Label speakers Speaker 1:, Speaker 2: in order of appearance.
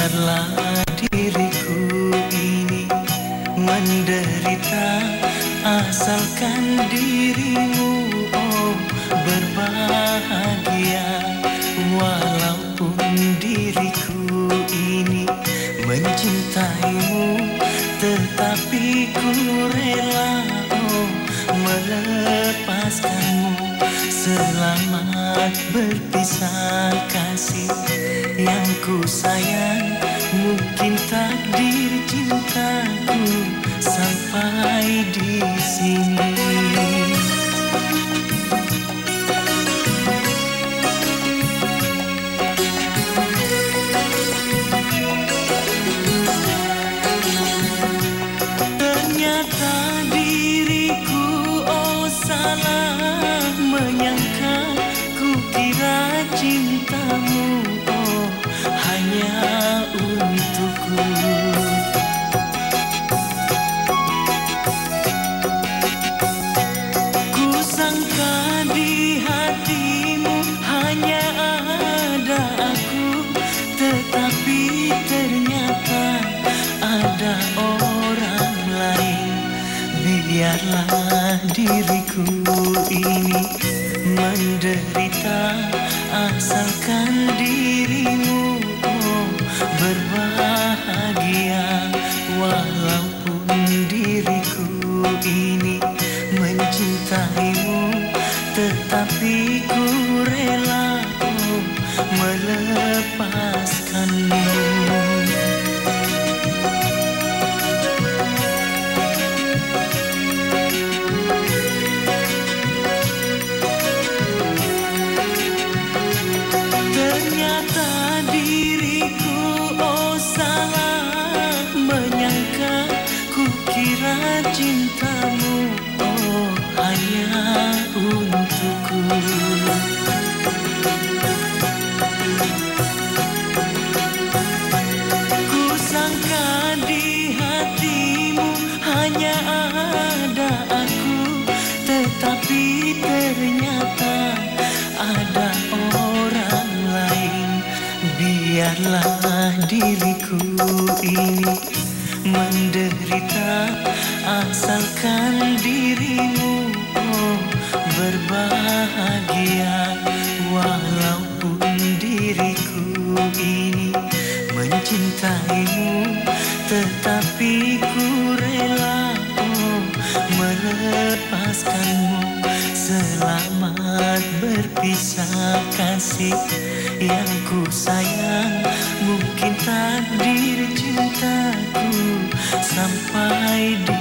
Speaker 1: Biarlah diriku ini menderita Asalkan dirimu Selamat berpisah kasih yang ku sayang. Mungkin takdir cintaku sampai di sini Biarlah diriku ini menderita Asalkan dirimu berbahagia. Walaupun diriku ini mencintaimu Tetapi ku rela melepaskanmu Tetapi ternyata ada orang lain. Biarlah diriku ini menderita Asalkan dirimu oh berbahagia. Walaupun Bisa kasih yang ku sayang. Mungkin takdir cintaku sampai di